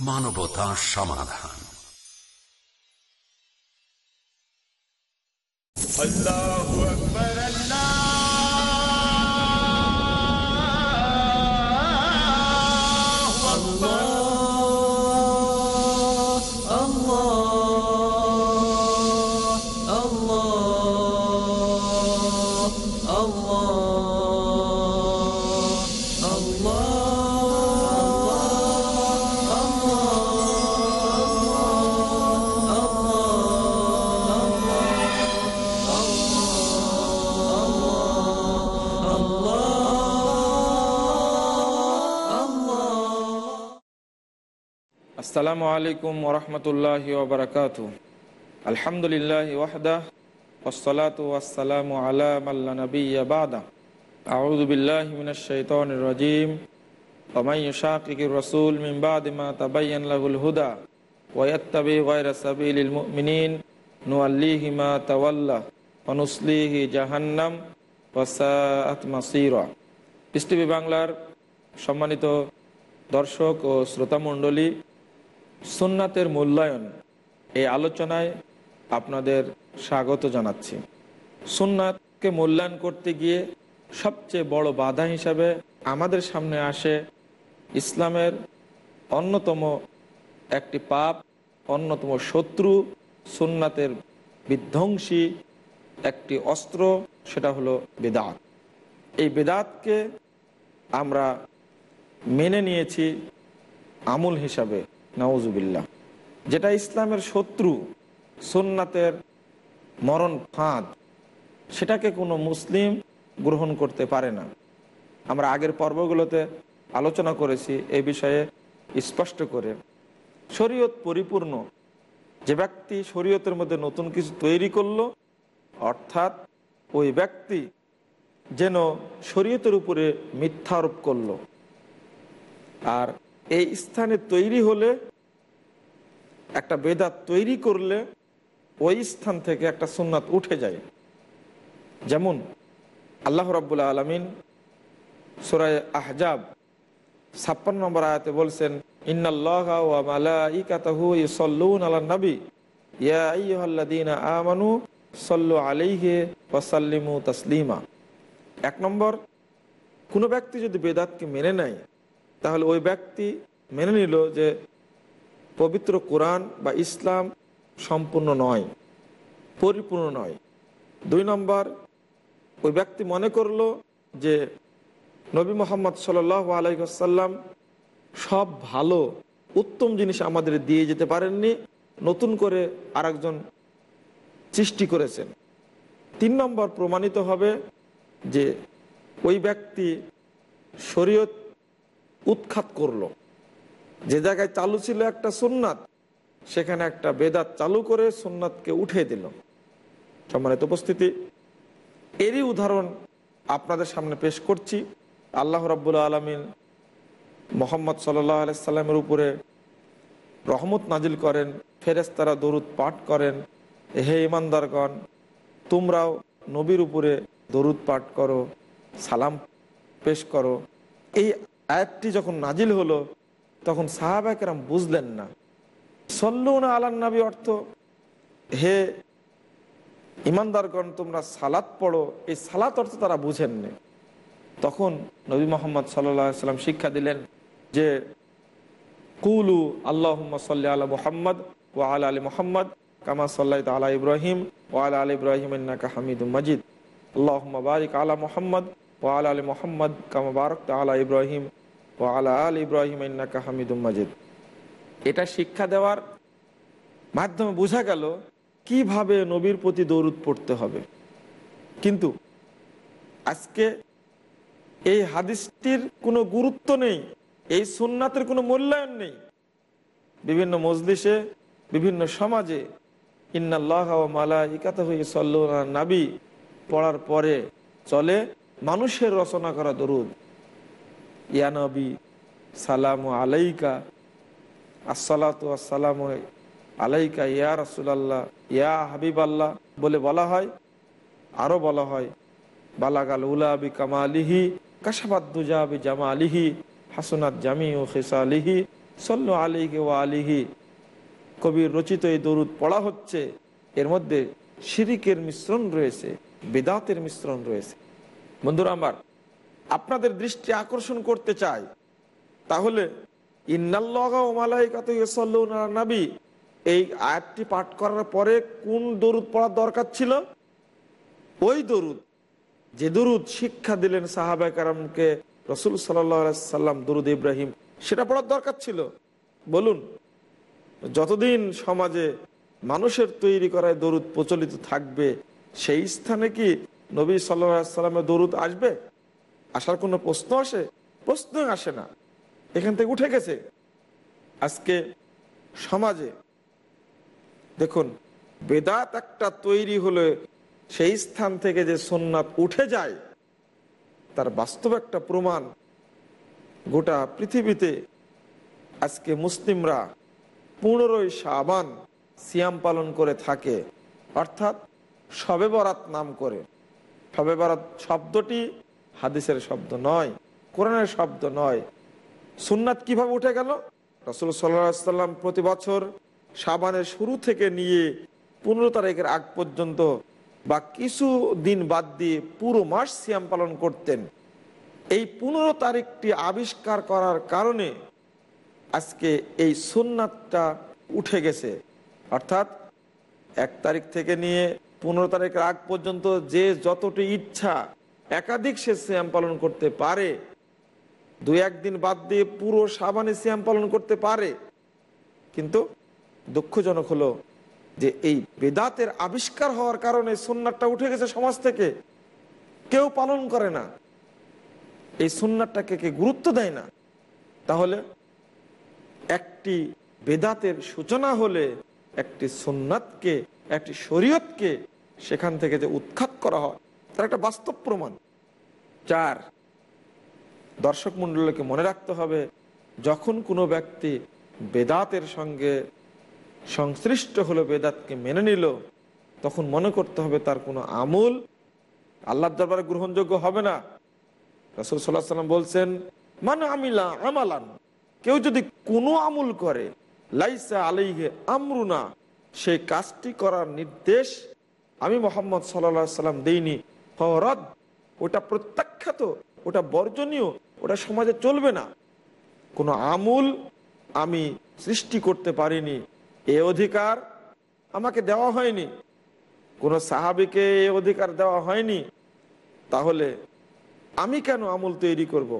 মানবতা সমাধান। আল্লাহু আকবার। আসসালামু আলাইকুম ওরহমতুল্লাহ ওবরাকাত আলহামদুলিল্লাহ ওয়াহদাহ ওসলাত ওয়াসালামু আলা মাল্লা নবিয়া বাদা। আউযু বিল্লাহি মিনাশ শাইতানির রাজিম। ওমান ইউশাকিকির রাসূল মিন বাদি মা তাবায়্যান লাহুল হুদা। ওয়া ইয়াত্তাবি গায়রা সাবিলিল মুমিনিন। নুআল্লিহি মা তাওয়াল্লা। ওয়া নুসলিহি জাহান্নাম। ওয়া সাআত মাসীরা। পিস বাংলার সম্মানিত দর্শক ও শ্রোতামণ্ডলী সুন্নাতের মূল্যায়ন এই আলোচনায় আপনাদের স্বাগত জানাচ্ছি। সুন্নাতকে মূল্যায়ন করতে গিয়ে সবচেয়ে বড় বাধা হিসাবে আমাদের সামনে আসে ইসলামের অন্যতম একটি পাপ, অন্যতম শত্রু, সুন্নাতের বিধ্বংসী একটি অস্ত্র, সেটা হলো বেদাত। এই বেদাতকে আমরা মেনে নিয়েছি আমুল হিসাবে। নওয়াজুবিল্লাহ যেটা ইসলামের শত্রু, সুন্নাতের মরণ ফাঁদ, সেটাকে কোনো মুসলিম গ্রহণ করতে পারে না। আমরা আগের পর্বগুলোতে আলোচনা করেছি এ বিষয়ে স্পষ্ট করে। শরীয়ত পরিপূর্ণ। যে ব্যক্তি শরীয়তের মধ্যে নতুন কিছু তৈরি করল, অর্থাৎ ওই ব্যক্তি যেন শরীয়তের উপরে মিথ্যা আরোপ করল। আর এই স্থানে তৈরি হলে, একটা বেদাত তৈরি করলে ওই স্থান থেকে একটা সুন্নাত উঠে যায়। যেমন আল্লাহ রাবুল্লাহ আলমিন সুরায় আহজাব ছাপ্পান্ন নম্বর আয়াতে বলছেন নবী। সল্লু এক নম্বর, কোনো ব্যক্তি যদি বেদাতকে মেনে নেয় তাহলে ওই ব্যক্তি মেনে নিল যে পবিত্র কোরআন বা ইসলাম সম্পূর্ণ নয়, পরিপূর্ণ নয়। দুই নম্বর, ওই ব্যক্তি মনে করল যে নবী মোহাম্মদ সাল আলাইসাল্লাম সব ভালো, উত্তম জিনিস আমাদের দিয়ে যেতে পারেননি, নতুন করে আরেকজন সৃষ্টি করেছেন। তিন নম্বর প্রমাণিত হবে যে ওই ব্যক্তি শরীয়ত উৎখাত করল। যে জায়গায় চালু ছিল একটা সুন্নাত, সেখানে একটা বেদাত চালু করে সুন্নাতকে উঠে দিল। সম্মানিত উপস্থিতি, এরই উদাহরণ আপনাদের সামনে পেশ করছি। আল্লাহ রাবুল্লা আলমিন মোহাম্মদ সাল্লাহ আলাইসাল্লামের উপরে রহমত নাজিল করেন ফেরেস্তারা দরুদ পাঠ করেন, হে ইমানদারগণ তোমরাও নবীর উপরে দরুদ পাঠ করো, সালাম পেশ করো। এই আয়াতটি যখন নাজিল হলো, তখন সাহাবাকেরাম বুঝলেন না। সল্লুনা আলান নবী অর্থ, হে ইমানদারগণ, তোমরা সালাত পড়ো। এই সালাত অর্থ তারা বুঝেননি তখন নবী মোহাম্মদ সাল্লাম শিক্ষা দিলেন যে, কুলু আল্লাহ সাল্লি আলা মোহাম্মদ ও আলা আলী মোহাম্মদ কামা সাল্লাহ আলা ইব্রাহিম ও আলা আলী ইব্রাহিম হামিদ মজিদ। আল্লাহ বারিক আলা মোহাম্মদ ও আলা আলী মোহাম্মদ কামা বারক আলা ইব্রাহিম ও আলা আল ইব্রাহিম হামিদুম মাজিদ। এটা শিক্ষা দেওয়ার মাধ্যমে বোঝা গেল কীভাবে নবীর প্রতি দৌরুদ পড়তে হবে। কিন্তু আজকে এই হাদিসটির কোনো গুরুত্ব নেই, এই সুন্নাতের কোনো মূল্যায়ন নেই। বিভিন্ন মজলিসে, বিভিন্ন সমাজে ইন্নাল্লাহ মালা ইকাত হয়ে সল্লা নাবি পড়ার পরে চলে মানুষের রচনা করা দরুদ। ইয়া নবী, সালাম আলাইকা, আসসালাত আসসালাম আলাইকা ইয়া রসুলাল্লাহ, ইয়া হাবিব আল্লাহ বলে বলা হয় আরও বলা হয়, বালাগাল উলাবি কামা আলিহি কাশাবাদ দুজাবি জামা আলিহি হাসনাত জামি ও খেসা আলিহি সল্লু আলিহি ও আলিহি। কবির রচিত এই দরুদ পড়া হচ্ছে, এর মধ্যে শিরিকের মিশ্রণ রয়েছে, বেদাতের মিশ্রণ রয়েছে। বন্ধুরা আমার আপনাদের দৃষ্টি আকর্ষণ করতে চাই, তাহলে নাবি। এই আয়াতটি পাঠ করার পরে কোন দরুদ পড়ার দরকার ছিল? ওই দরুদ, যে দরুদ শিক্ষা দিলেন সাহাবা কারামকে রসুল সাল্লাম, দরুদ ইব্রাহিম, সেটা পড়ার দরকার ছিল। বলুন, যতদিন সমাজে মানুষের তৈরি করায় দরুদ প্রচলিত থাকবে, সেই স্থানে কি নবী সাল্লামের দরুদ আসবে? আসার কোনো প্রশ্ন আসে? প্রশ্ন আসে না। এখান থেকে উঠে গেছে। আজকে সমাজে, দেখুন, বেদাত একটা তৈরি হলে সেই স্থান থেকে যে সোননাথ উঠে যায়, তার বাস্তব একটা প্রমাণ গোটা পৃথিবীতে আজকে মুসলিমরা পনেরোই সাবান সিয়াম পালন করে থাকে। অর্থাৎ সবে বরাত নাম করে। সবে বরাত শব্দটি হাদিসের শব্দ নয়, কোরআনের শব্দ নয়। সুন্নাত কীভাবে উঠে গেল? রসুল সাল্লাম প্রতি বছর সাবানের শুরু থেকে নিয়ে পনেরো তারিখের আগ পর্যন্ত বা কিছু দিন বাদ দিয়ে পুরো মাস সিয়াম পালন করতেন। এই পনেরো তারিখটি আবিষ্কার করার কারণে আজকে এই সুন্নাতটা উঠে গেছে। অর্থাৎ এক তারিখ থেকে নিয়ে পনেরো তারিখের আগ পর্যন্ত যে যতটি ইচ্ছা একাধিক সে শ্যাম পালন করতে পারে। দু একদিন বাদ দিয়ে পুরো সাবানে শ্যাম পালন করতে পারে। কিন্তু দুঃখজনক হলো যে এই বেদাতের আবিষ্কার হওয়ার কারণে সুন্নাতটা উঠে গেছে সমাজ থেকে। কেউ পালন করে না। এই সুন্নাতটাকে কে গুরুত্ব দেয় না। তাহলে একটি বেদাতের সূচনা হলে একটি সুন্নাতকে, একটি শরীয়তকে সেখান থেকে যে উৎখাত করা হয় তার একটা বাস্তব প্রমাণ। চার, দর্শক মন্ডলীকে মনে রাখতে হবে, যখন কোনো ব্যক্তি বেদাতের সঙ্গে সংশ্লিষ্ট হলো, বেদাতকে মেনে নিল, তখন মনে করতে হবে তার কোনো আমূল আল্লাহ দরবারে গ্রহণযোগ্য হবে না। রসুল সাল্লাহ সাল্লাম বলছেন মানে আমিলা আমালান কেউ যদি কোনো আমুল করে, লাইসা আলাইহে আমরুনা সেই কাজটি করার নির্দেশ আমি মোহাম্মদ সাল্লা সাল্লাম দেইনি। ফরদ ওটা প্রত্যাখ্যাত, ওটা বর্জনীয়, ওটা সমাজে চলবে না কোনো আমুল আমি সৃষ্টি করতে পারিনি, এ অধিকার আমাকে দেওয়া হয়নি কোনো সাহাবিকে এ অধিকার দেওয়া হয়নি, তাহলে আমি কেন আমুল তৈরি করব।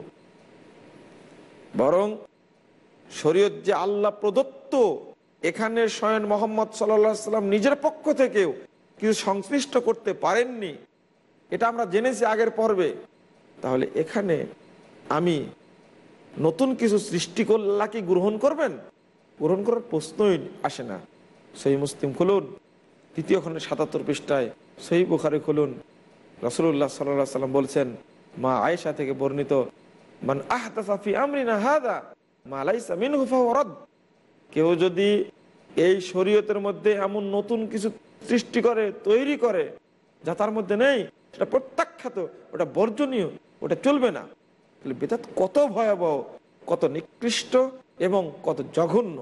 বরং শরীয়ত যে আল্লাহ প্রদত্ত, এখানে স্বয়ং মোহাম্মদ সাল্লা সাল্লাম নিজের পক্ষ থেকেও কিছু সংশ্লিষ্ট করতে পারেননি এটা আমরা জেনেছি আগের পর্বে। তাহলে এখানে আমি নতুন কিছু সৃষ্টি করলা কি গ্রহণ করবেন? গ্রহণ করার প্রশ্নই আসে না। সেই মুসলিম খুলুন। তৃতীয় খণ্ডে সাতাত্তর পৃষ্ঠায় সেই বুখারি খুলুন। রসুল্লাহ সাল্লাহ সাল্লাম বলছেন, মা আয়েশা থেকে বর্ণিত, মান আহতাফি আমরিনা হাদা, মা লাইসা মিন হুফাওয়ারদ কেউ যদি এই শরীয়তের মধ্যে এমন নতুন কিছু সৃষ্টি করে, তৈরি করে যা তার মধ্যে নেই, সেটা প্রত্যাখ্যাত, ওটা বর্জনীয়, ওটা চলবে না। তাহলে বেদাত কত ভয়াবহ, কত নিকৃষ্ট এবং কত জঘন্য।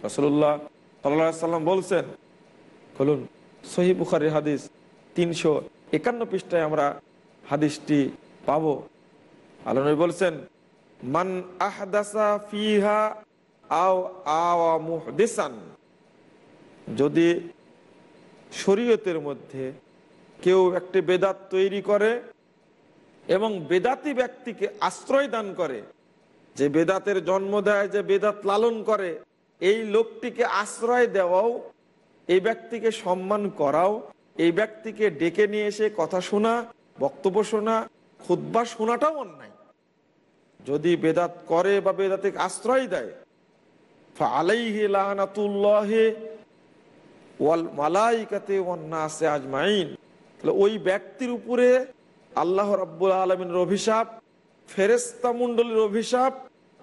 রসুল্লাহ সাল্লাহ সাল্লাম বলছেন, বলুন সহি বুখারির হাদিস তিনশো একান্ন পৃষ্ঠায় আমরা হাদিসটি পাব। আলমী বলছেন, মান আহদাসা ফিহা আও আওয়া যদি শরীয়তের মধ্যে কেউ একটি বেদাত তৈরি করে এবং বেদাতি ব্যক্তিকে আশ্রয় দান করে। যে বেদাতের জন্ম দেয়, যে বেদাত লালন করে, এই লোকটিকে আশ্রয় দেওয়াও, এই ব্যক্তিকে সম্মান করাও, এই ব্যক্তিকে ডেকে নিয়ে এসে কথা শোনা, বক্তব্য শোনা খুদ্া শোনাটাও অন্যায়। যদি বেদাত করে বা বেদাতে আশ্রয় দেয় মালাইকাতে আজমাইন। তাহলে ওই ব্যক্তির উপরে আল্লাহ রাব্বুল আলমিনের অভিশাপ ফেরেস্তা মণ্ডলীর অভিশাপ,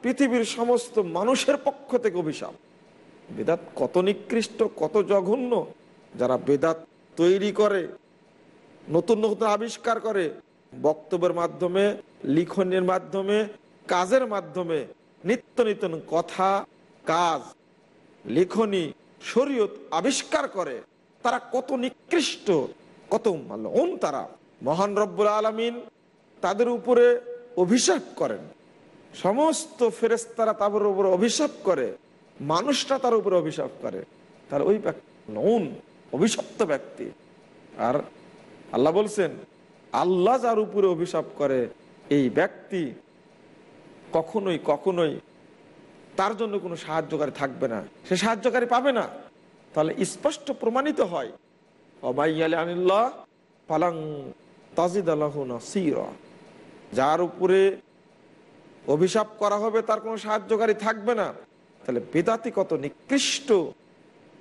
পৃথিবীর সমস্ত মানুষের পক্ষ থেকে অভিশাপ। বেদাত কত নিকৃষ্ট, কত জঘন্য। যারা বেদাত তৈরি করে, নতুন নতুন আবিষ্কার করে, বক্তব্যের মাধ্যমে, লিখনের মাধ্যমে, কাজের মাধ্যমে, নিত্য নতুন কথা, কাজ, লেখনী, শরীয়ত আবিষ্কার করে, তারা কত নিকৃষ্ট। কত মালন তারা মহান রব্বুল আলমিন তাদের উপরে অভিশাপ করেন। সমস্ত ফেরেস্তারা তাদের উপরে অভিশাপ করে। মানুষটা তার উপরে অভিশাপ করে। তার ওই নন, অভিশপ্ত ব্যক্তি। আর আল্লাহ বলছেন, আল্লাহ যার উপরে অভিশাপ করে, এই ব্যক্তি কখনোই কখনোই তার জন্য কোনো সাহায্যকারী থাকবে না। সে সাহায্যকারী পাবে না। তাহলে স্পষ্ট প্রমাণিত হয় যার উপরে অভিশাপ করা হবে, তার কোনো সাহায্যকারী থাকবে না। তাহলে বেদাতি কত নিকৃষ্ট?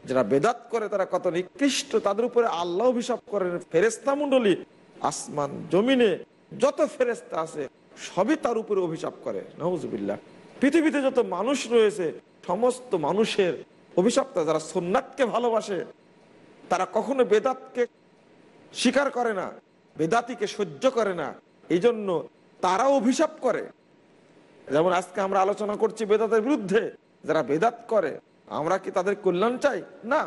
যারা বেদাত করে, তারা কত নিকৃষ্ট? তাদের উপরে আল্লাহ অভিশাপ করেন ফেরেস্তা মন্ডলী আসমান, জমিনে যত ফেরেস্তা আছে, সবই তার উপরে অভিশাপ করে। নজবিল্লা পৃথিবীতে যত মানুষ রয়েছে, সমস্ত মানুষের অভিশাপটা যারা সোননাথকে ভালোবাসে তারা কখনো বেদাতকে স্বীকার করে না, বেদাতিকে সহ্য করে না। এই জন্য তারা অভিশাপ করে। যেমন আজকে আমরা আলোচনা করছি বেদাতের বিরুদ্ধে, যারা বেদাত করে, আমরা কি তাদের কল্যাণ চাই? না।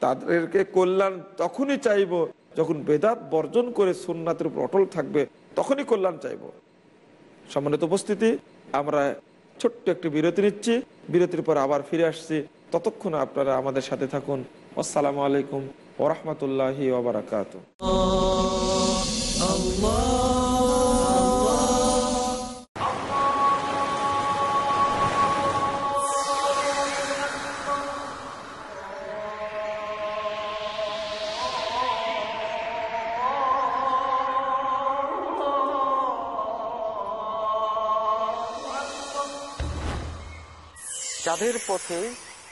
তাদেরকে কল্যাণ তখনই চাইব যখন বেদাত বর্জন করে সুন্নাতের উপর অটল থাকবে, তখনই কল্যাণ চাইব। সম্মানিত উপস্থিতি, আমরা ছোট্ট একটি বিরতি নিচ্ছি। বিরতির পর আবার ফিরে আসছি। ততক্ষণ আপনারা আমাদের সাথে থাকুন। আসসালামু আলাইকুম ওরহমতুল্লাহি ওবরাকাত যাদের পথে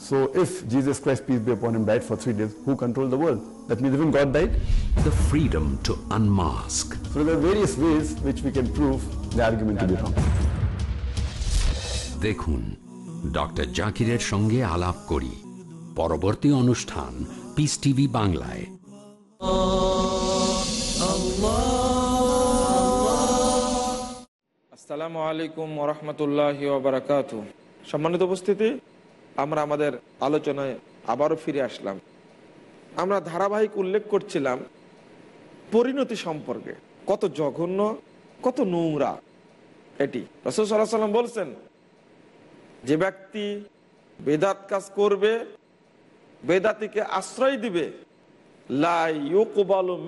so if Jesus Christ, peace be upon him, died for three days, who controlled the world? That means even God died? the freedom to unmask So there are various ways which we can prove the argument to be wrong. দেখুন doctor জাকিরের সঙ্গে আলাপ করি পরবর্তী অনুষ্ঠান piece TV বাংলায় আসসালামু আলাইকুম ওরহমতুল্লাহ বারাকাতু সম্মানিত উপস্থিতি আমরা আমাদের আলোচনায় আবারও ফিরে আসলাম। আমরা ধারাবাহিক উল্লেখ করছিলাম পরিণতি সম্পর্কে। কত জঘন্য, কত নোংরা এটি। রসুল সাল্লাহ সাল্লাম বলছেন, যে ব্যক্তি বেদাত কাজ করবে, বেদাতিকে আশ্রয় দিবে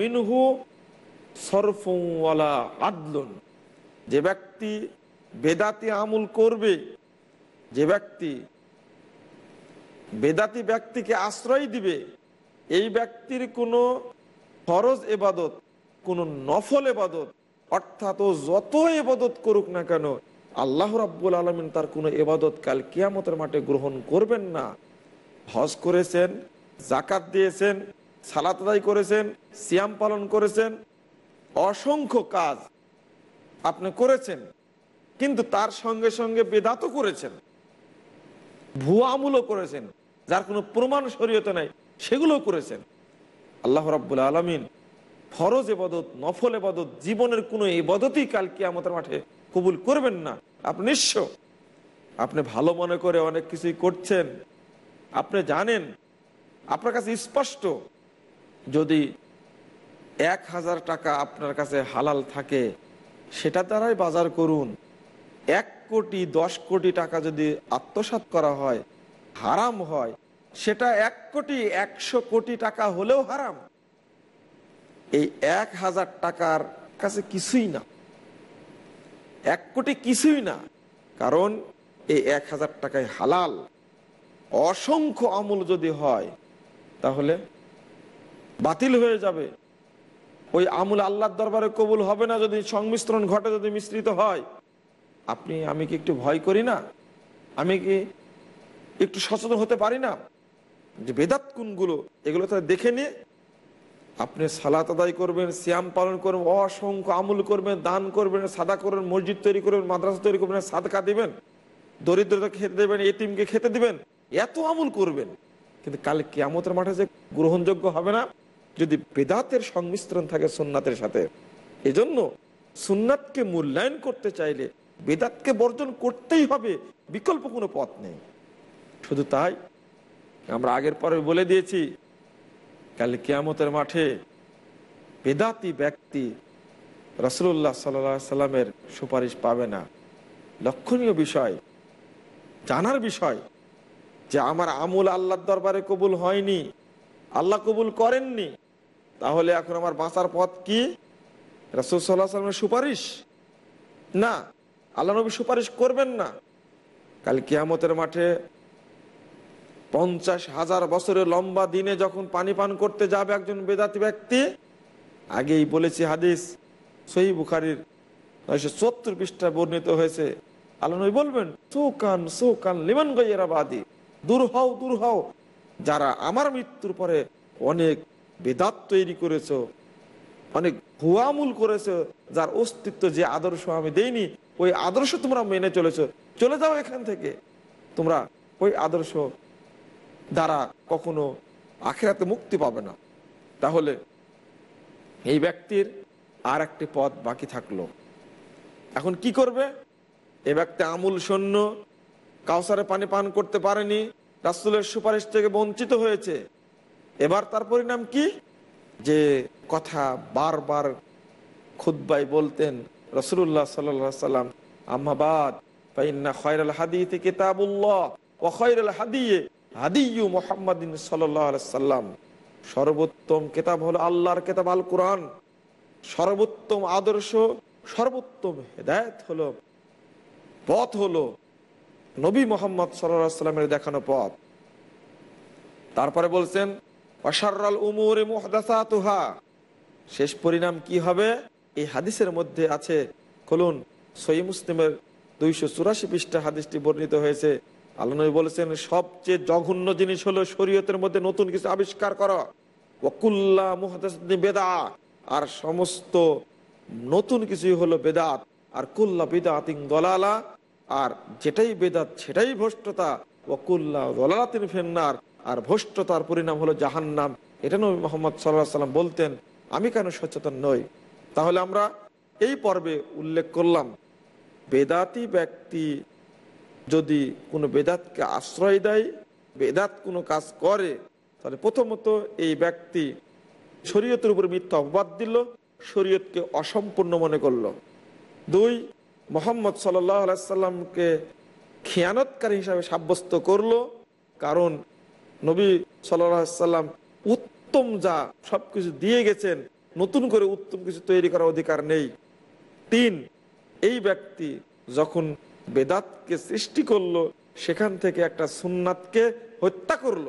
মিনহু আদলুন। যে ব্যক্তি বেদাতি আমল করবে, যে ব্যক্তি বেদাতি ব্যক্তিকে আশ্রয় দিবে, এই ব্যক্তির কোনো ফরজ এবাদত, কোনো নফল এবাদত, অর্থাৎ ও যত এবাদত করুক না কেন, আল্লাহ রাব্বুল আলমিন তার কোনো এবাদত কাল কিয়ামতের মাঠে গ্রহণ করবেন না। হজ করেছেন জাকাত দিয়েছেন, সালাত আদায় করেছেন, সিয়াম পালন করেছেন, অসংখ্য কাজ আপনি করেছেন, কিন্তু তার সঙ্গে সঙ্গে বেদাতও করেছেন, ভুয়া আমলও করেছেন। যার কোনো প্রমাণ শরীয়তে নাই সেগুলো করেছেন। আল্লাহ রাব্বুল আলমিন ফরজ এবাদত নফল এবাদত জীবনের কোনো এবাদতই কাল কি আমাদের মাঠে কবুল করবেন না। আপনি নিঃস্ব। আপনি ভালো মনে করে অনেক কিছুই করছেন। আপনি জানেন, আপনার কাছে স্পষ্ট, যদি এক হাজার টাকা আপনার কাছে হালাল থাকে, সেটা দ্বারাই বাজার করুন। এক কোটি, দশ কোটি টাকা যদি আত্মসাত করা হয় হারাম হয়, সেটা এক কোটি, একশো কোটি টাকা হলেও হারাম। এই এক হাজার টাকার কাছে কিছুই না। এক কোটি কিছুই না, কারণ এই এক হাজার টাকায় হালাল। অসংখ্য আমল যদি হয়, তাহলে বাতিল হয়ে যাবে। ওই আমুল আল্লাহর দরবারে কবুল হবে না, যদি সংমিশ্রণ ঘটে, যদি মিশ্রিত হয়। আপনি, আমি কি একটু ভয় করি না? আমি কি একটু সচেতন হতে পারি না? যে বেদাত কোনগুলো? এগুলো তারা দেখে নিয়ে আপনি সালাত আদায় করবেন শ্যাম পালন করবেন, অসংখ্য আমল করবেন, দান করবেন, সাদা করবেন, মসজিদ তৈরি করবেন, মাদ্রাসা তৈরি করবেন, সাদকা দিবেন, দরিদ্রতা খেতে দেবেন এটিমকে খেতে দিবেন, এত আমল করবেন। কিন্তু কাল কিয়ামতের মাঠে যে গ্রহণযোগ্য হবে না? যদি বেদাতের সংমিশ্রণ থাকে সুন্নাতের সাথে, এজন্য সুন্নাতকে মূল্যায়ন করতে চাইলে বেদাতকে বর্জন করতেই হবে, বিকল্প কোনো পথ নেই। শুধু তাই? আমরা আগের পরে বলে দিয়েছি, কাল কিয়ামতের মাঠে বেদাতি ব্যক্তি রসুল্লাহ সাল্লা সাল্লামের সুপারিশ পাবে না। লক্ষণীয় বিষয়, জানার বিষয় যে আমার আমুল আল্লাহর দরবারে কবুল হয়নি, আল্লাহ কবুল করেননি। তাহলে এখন আমার বাঁচার পথ কি? রসুল সাল্লাহ সাল্লামের সুপারিশ? না, আল্লাহ নবী সুপারিশ করবেন না। কাল কিয়ামতের মাঠে পঞ্চাশ হাজার বছরের লম্বা দিনে যখন পানি পান করতে যাবে একজন বেদাতি ব্যক্তি, আগেই বলেছি হাদিস, সহি বুখারির নয়শো সত্তর পৃষ্ঠা বর্ণিত হয়েছে। আল্লাহ বলবেন, সৌকান সৌকান লিমান গাইয়ারাবাদি দূর হও দূর হও। যারা আমার মৃত্যুর পরে অনেক বেদাত তৈরি করেছ, অনেক ভুয়ামুল করেছ, যার অস্তিত্ব যে আদর্শ আমি দেইনি, ওই আদর্শ তোমরা মেনে চলেছো। চলে যাও এখান থেকে। তোমরা ওই আদর্শ দ্বারা কখনো আখেরাতে মুক্তি পাবে না। তাহলে এই ব্যক্তির আর একটি পথ বাকি থাকল। এখন কি করবে? এ ব্যক্তি আমুল সৈন্য, কাউসারে পানি পান করতে পারেনি, রাসুলের সুপারিশ থেকে বঞ্চিত হয়েছে। এবার তার পরিণাম কি? যে কথা বারবার খুদ্বাই বলতেন রসুল্লাহ সাল্লাম আহমাবাদ হাদিতে কিতাবুল্লাহ হাদিয়ে হাদিয়ু মোহাম্মদিন সাল্লাম। সর্বোত্তম কেতাব হলো আল্লাহর কেতাব আল কোরআন। সর্বোত্তম আদর্শ, সর্বোত্তম হেদায়ত হলো, পথ হলো নবী মোহাম্মদ সাল্লামের দেখানো পথ। তারপরে বলছেন অসারাল উমুরে মুহদাসাতুহা। শেষ পরিণাম কি হবে? এই হাদিসের মধ্যে আছে, খুলুন সই মুসলিমের দুইশো চুরাশি পৃষ্ঠা হাদিসটি বর্ণিত হয়েছে। আল্লাহ বলেছেন, সবচেয়ে জঘন্য জিনিস হলো শরীয়তের মধ্যে নতুন কিছু আবিষ্কার করা। ওকুল্লা বেদা আর সমস্ত নতুন কিছুই হলো বেদাত আর কুল্লা বেদাতিং দলালা। আর যেটাই বেদাত সেটাই ভ্রষ্টতা। ওকুল্লা দলালাতিন ফেন্নার। আর ভ্রষ্টতার পরিণাম হলো জাহান্নাম। এটা নবী মোহাম্মদ সাল্লাহ সাল্লাম বলতেন, আমি কেন সচেতন নই? তাহলে আমরা এই পর্বে উল্লেখ করলাম বেদাতি ব্যক্তি যদি কোনো বেদাতকে আশ্রয় দেয়, বেদাত কোনো কাজ করে, তাহলে প্রথমত এই ব্যক্তি শরীয়তের উপর মিথ্যা অপবাদ দিল, শরীয়তকে অসম্পূর্ণ মনে করল। দুই, মোহাম্মদ সাল্লামকে খেয়ানতকারী হিসাবে সাব্যস্ত করল, কারণ নবী সাল্লাম উত্তম যা সবকিছু দিয়ে গেছেন, নতুন করে উত্তম কিছু তৈরি করার অধিকার নেই। তিন, এই ব্যক্তি যখন বেদাতকে সৃষ্টি করল, সেখান থেকে একটা সুন্নাতকে হত্যা করল।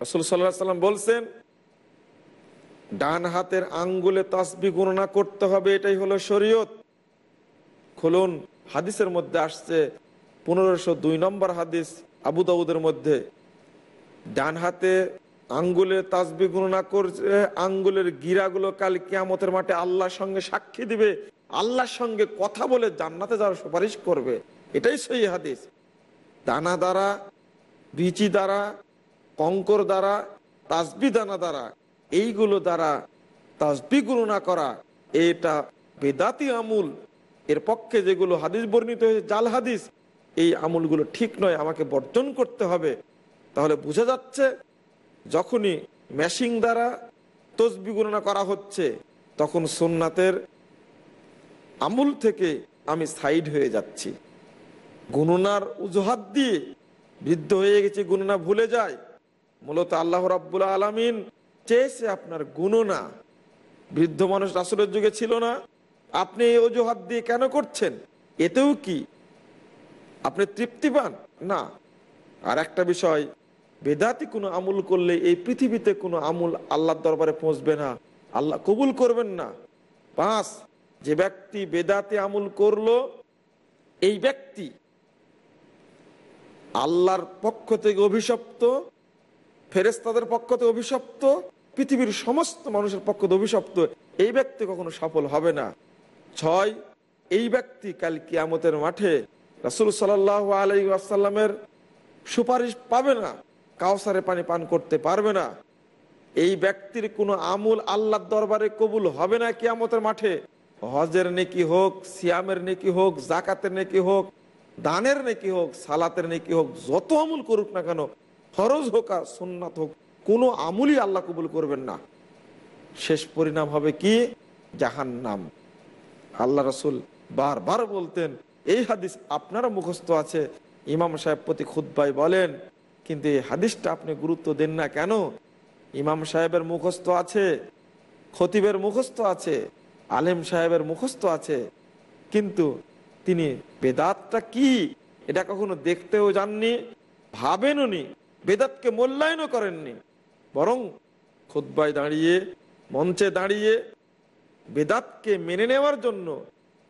রসুল সাল্লাহ সাল্লাম বলছেন ডান হাতের আঙ্গুলে তাসবি গণনা করতে হবে, এটাই হলো শরীয়ত। খুলুন, হাদিসের মধ্যে আসছে পনেরোশো দুই নম্বর হাদিস আবু দাউদের মধ্যে। ডান হাতে আঙ্গুলে তাসবি গণনা করছে, আঙ্গুলের গিরাগুলো কাল কিয়ামতের মাঠে আল্লাহর সঙ্গে সাক্ষী দিবে। আল্লাহর সঙ্গে কথা বলে জান্নাতে যাওয়ার সুপারিশ করবে। এটাই সই হাদিস। দানা দ্বারা, বিচি দ্বারা, কঙ্কর দ্বারা, তাসবি দানা দ্বারা, এইগুলো দ্বারা তাসবি গণনা করা, এটা বেদাতি আমুল। এর পক্ষে যেগুলো হাদিস বর্ণিত হয়েছে, জাল হাদিস, এই আমুলগুলো ঠিক নয়, আমাকে বর্জন করতে হবে। তাহলে বোঝা যাচ্ছে, যখনই মেশিং দ্বারা তসবি গণনা করা হচ্ছে, তখন সোননাথের আমুল থেকে আমি সাইড হয়ে যাচ্ছি। গণনার উজহাত দিয়ে বৃদ্ধ হয়ে গেছে, গণনা ভুলে যায়। মূলত আল্লাহ রাব্বুল আলমিন চেয়েছে আপনার গুণনা। বৃদ্ধ মানুষ রাসুলের যুগে ছিল না। আপনি এই অজুহাত দিয়ে কেন করছেন? এতেও কি আপনি তৃপ্তি পান? না। আর একটা বিষয়, বেদাতি কোনো আমুল করলে এই পৃথিবীতে কোনো আমুল আল্লাহর দরবারে পৌঁছবে না। আল্লাহ কবুল করবেন না। পাঁচ যে ব্যক্তি বেদাতে আমুল করল, এই ব্যক্তি আল্লাহর পক্ষ থেকে অভিশপ্ত ফেরেস্তাদের পক্ষ থেকে অভিশপ্ত, পৃথিবীর সমস্ত মানুষের পক্ষ থেকে অভিশপ্ত, এই ব্যক্তি কখনো সফল হবে না। ছয়, এই ব্যক্তি কাল কিয়ামতের মাঠে রাসুল সাল্লাহ আলাই আসাল্লামের সুপারিশ পাবে না, কাউসারে পানি পান করতে পারবে না। এই ব্যক্তির কোনো আমুল আল্লাহর দরবারে কবুল হবে না কিয়ামতের মাঠে। হজের নেকি হোক, সিয়ামের নেকি হোক, জাকাতের নেকি হোক, দানের নেকি হোক, সালাতের নেকি হোক, যত আমুল করুক না কেন, ফরজ হোক আর সুন্নাত হোক, কোনো আমুলই আল্লাহ কবুল করবেন না। শেষ পরিণাম হবে কি? জাহান্নাম। আল্লাহ রসুল বারবার বলতেন, এই হাদিস আপনারও মুখস্থ আছে। ইমাম সাহেব প্রতি খুদ্াই বলেন, কিন্তু এই হাদিসটা আপনি গুরুত্ব দেন না কেন? ইমাম সাহেবের মুখস্থ আছে, খতিবের মুখস্থ আছে। আলেম সাহেবের মুখস্থ আছে। কিন্তু তিনি, বেদাতটা কি? এটা কখনো দেখতেও যাননি ভাবেনও নি বেদাতকে মূল্যায়নও করেননি। বরং খুদ্ায় দাঁড়িয়ে, মঞ্চে দাঁড়িয়ে বেদাতকে মেনে নেওয়ার জন্য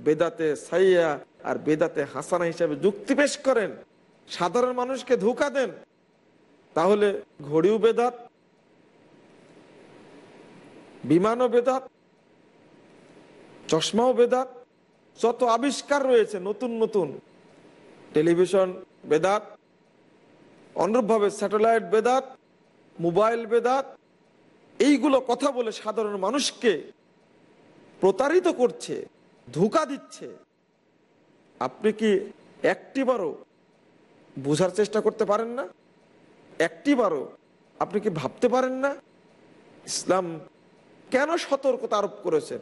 বেদাতে সাইয়া আর বেদাতে হাসানা হিসাবে যুক্তি পেশ করেন। সাধারণ মানুষকে ধোকা দেন। তাহলে ঘড়িও বেদাত, বিমানও বেদাত চশমাও বেদাত, যত আবিষ্কার রয়েছে নতুন নতুন, টেলিভিশন বেদাত, অনুরূপভাবে স্যাটেলাইট বেদাত, মোবাইল বেদাত, এইগুলো কথা বলে সাধারণ মানুষকে প্রতারিত করছে, ধোকা দিচ্ছে। আপনি কি একটিবারও বোঝার চেষ্টা করতে পারেন না? একটিবারও আপনি কি ভাবতে পারেন না? ইসলাম কেন সতর্কতা আরোপ করেছেন?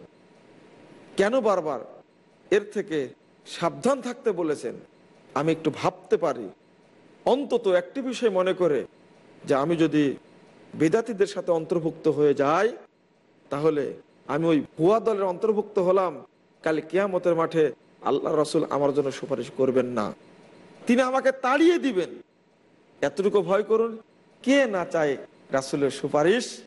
কেন বারবার এর থেকে সাবধান থাকতে বলেছেন? আমি একটু ভাবতে পারি। অন্তত একটি বিষয় মনে করে যে আমি যদি বেদাতিদের সাথে অন্তর্ভুক্ত হয়ে যাই, তাহলে আমি ওই ভুয়া দলের অন্তর্ভুক্ত হলাম। কালে কেয়ামতের মাঠে আল্লাহ রসুল আমার জন্য সুপারিশ করবেন না। তিনি আমাকে তাড়িয়ে দিবেন। এতটুকু ভয় করুন, কে না চায় রাসুলের সুপারিশ?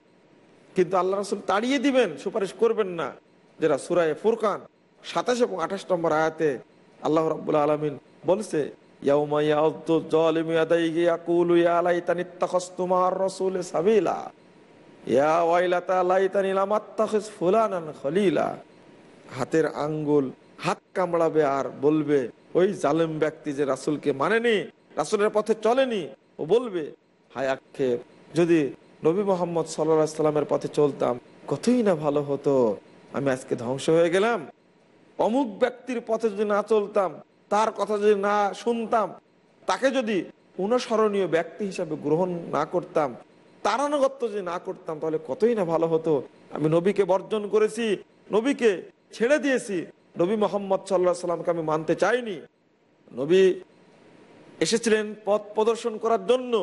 কিন্তু আল্লাহ রসুল তাড়িয়ে দিবেন, সুপারিশ করবেন না। যেটা সুরায় ফুরকান, সাতাশ এবং আঠাশ নম্বর আয়াতে আল্লাহ রাবুল আলমিন বলছে হাতের আঙ্গুল হাত কামড়াবে আর বলবে, ওই জালেম ব্যক্তি যে রাসুলকে মানেনি, রাসুলের পথে চলেনি। ও বলবে, হায় আক্ষেপ, যদি নবী মোহাম্মদ সাল্লা সাল্লামের পথে চলতাম, কতই না ভালো হতো। আমি আজকে ধ্বংস হয়ে গেলাম। অমুক ব্যক্তির পথে যদি না চলতাম, তার কথা যদি না শুনতাম, তাকে যদি অনুসরণীয় ব্যক্তি হিসাবে গ্রহণ না করতাম তারানুগত্য যদি না করতাম, তাহলে কতই না ভালো হতো। আমি নবীকে বর্জন করেছি, নবীকে ছেড়ে দিয়েছি। নবী মোহাম্মদ সাল্লাহ সাল্লামকে আমি মানতে চাইনি। নবী এসেছিলেন পথ প্রদর্শন করার জন্য।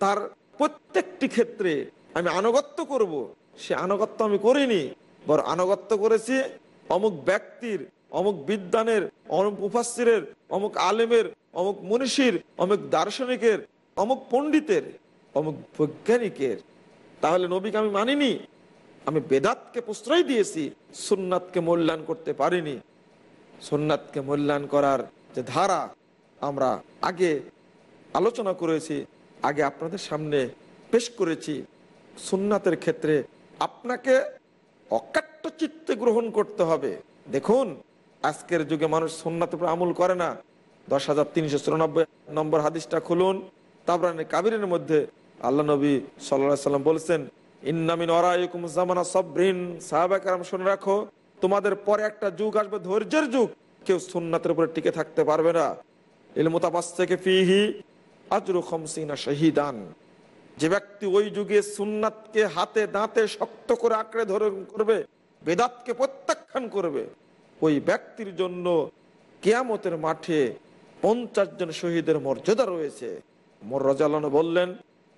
তার প্রত্যেকটি ক্ষেত্রে আমি আনুগত্য করব। সে আনুগত্য আমি করিনি। বড় আনুগত্য করেছি। অমুক ব্যক্তির, অমুক বিদ্যানের অমুক মুফাসিরের অমুক আলেমের, অমুক মনীষীর, অমুক দার্শনিকের, অমুক পণ্ডিতের, অমুক বৈজ্ঞানিকের। তাহলে নবীকে আমি মানিনি। আমি বেদাতকে প্রশ্রয় দিয়েছি। সুন্নাতকে মূল্যায়ন করতে পারিনি। সোননাথকে মূল্যায়ন করার যে ধারা আমরা আগে আলোচনা করেছি, আগে আপনাদের সামনে পেশ করেছি, সুন্নাতের ক্ষেত্রে আপনাকে অকাট্য চিত্তে গ্রহণ করতে হবে। দেখুন, আজকের যুগে মানুষ সুন্নাতের উপর আমল করে না। দশ হাজার তিনশো চুরানব্বই নম্বর হাদিসটা খুলুন। তাবরানে কাবিরের মধ্যে আল্লাহ নবী সাল্লাহ সাল্লাম বলছেন ইন্নামিন ওরাইকুম জামানা সবরিন। সাহাবাকারাম শুনে রাখো, তোমাদের পরে একটা যুগ আসবে, ধৈর্যের যুগ। কেউ সুন্নাতের উপরে টিকে থাকতে পারবে না। ইলমুতাবাস থেকে ফিহি আজরু খমসিনা শহীদান। যে ব্যক্তি ওই যুগে সুন্নাতকে হাতে দাঁতে শক্ত করে আঁকড়ে ধরে করবে, বেদাতকে প্রত্যাখ্যান করবে, ওই ব্যক্তির জন্য কেয়ামতের মাঠে পঞ্চাশ জন শহীদের মর্যাদা রয়েছে। মোর বললেন,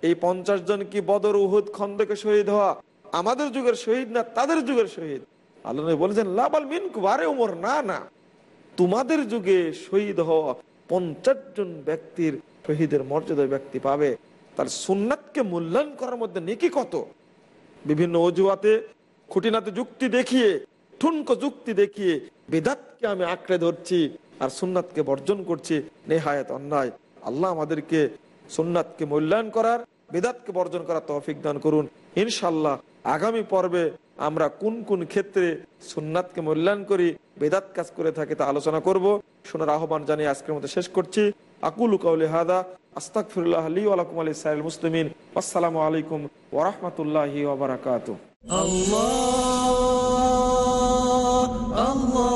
এই পঞ্চাশ জন কি বদর উহুদ খন্দকে শহীদ হওয়া আমাদের যুগের শহীদ না তাদের যুগের শহীদ? আল্লাহ বলেছেন, লাবাল মিনকু আরে উমর, না না। তোমাদের যুগে শহীদ হওয়া পঞ্চাশ জন ব্যক্তির শহীদের মর্যাদা ব্যক্তি পাবে। তার সুন্নাতকে মূল্যায়ন করার মধ্যে নেকি কত? বিভিন্ন অজুহাতে, খুঁটিনাতে যুক্তি দেখিয়ে, ঠুনকো যুক্তি দেখিয়ে বেদাতকে আমি আঁকড়ে ধরছি আর সুন্নাতকে বর্জন করছি, নেহায়ত অন্যায়। আল্লাহ আমাদেরকে সুন্নাতকে মূল্যায়ন করার, বেদাতকে বর্জন করার তৌফিক দান করুন। ইনশাল্লাহ আগামী পর্বে আমরা কোন কোন ক্ষেত্রে সুন্নাতকে মূল্যায়ন করি, বেদাত কাজ করে থাকি তা আলোচনা করব। শোনার আহ্বান জানিয়ে আজকের মতো শেষ করছি। আকুলু কাউলি হাদা আস্তাকফিরুল্লাহ আলী ওয়ালাকুম আলী সাইল মুসলিমিন আসসালামু আলাইকুম ওরহমতুল্লাহি ওবরাকাতু মানবতার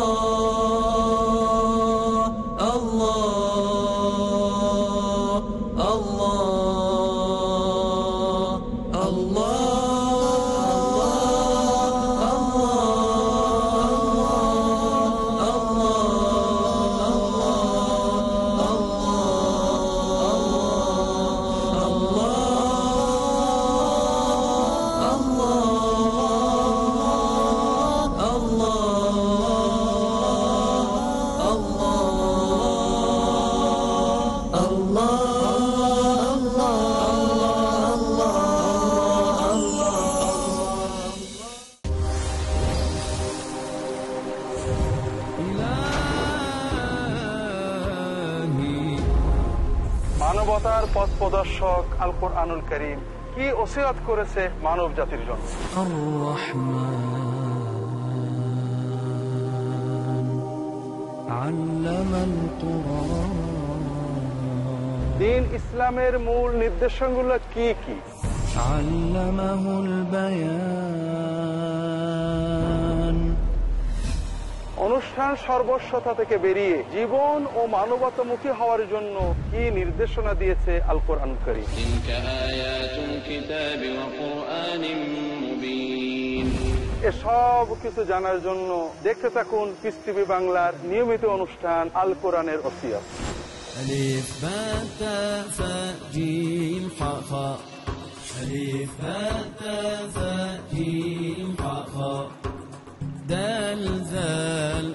পথ প্রদর্শক আল কোরআনুল করিম কি ওসিরাত করেছে মানব জাতির জন্য? দিন ইসলামের মূল নির্দেশনগুলো কি কি? অনুষ্ঠান সর্বস্বতা থেকে বেরিয়ে জীবন ও মানবতামুখী হওয়ার জন্য কি নির্দেশনা দিয়েছে আল কোরআন করিম تلك آيات الكتاب وقرآن مبين এসব কিছু জানার জন্য দেখতে থাকুন পিস টিভি বাংলার নিয়মিত অনুষ্ঠান আল কোরআনের ওসিয়ত ألف باء تاء ثاء جيم حاء خاء ألف باء تاء ثاء جيم حاء خاء دال ذال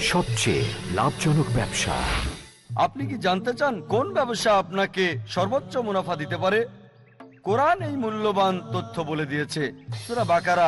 সবচেয়ে লাভজনক ব্যবসা। আপনি কি জানতে চান কোন ব্যবসা আপনাকে সর্বোচ্চ মুনাফা দিতে পারে? কোরআন এই মূল্যবান তথ্য বলে দিয়েছে। সুরা বাকারা